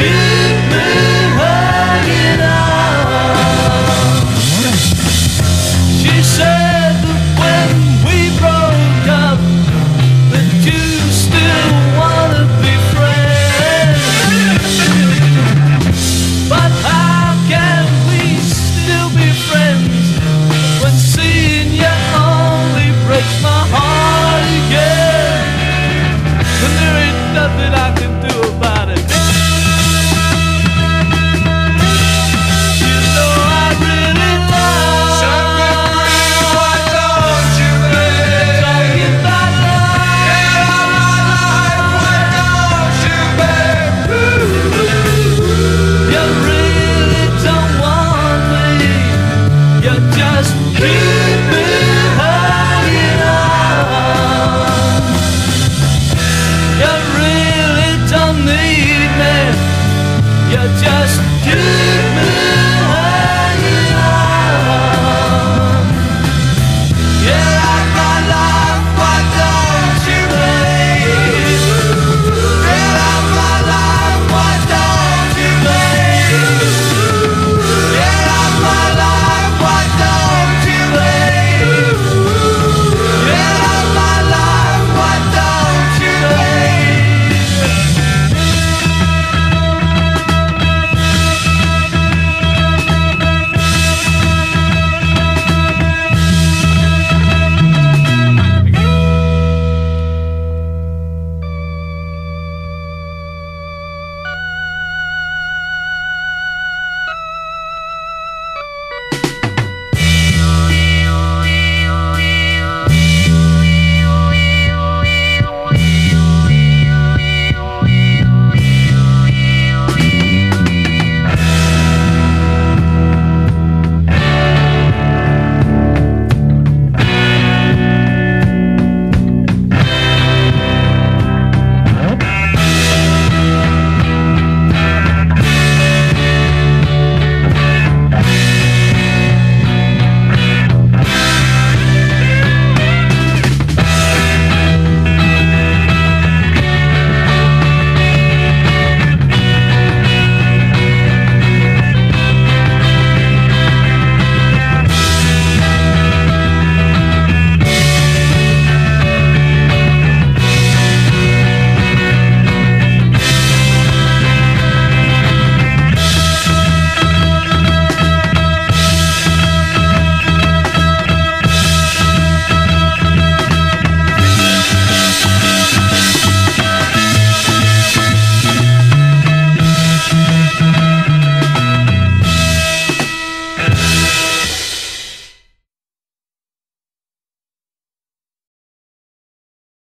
just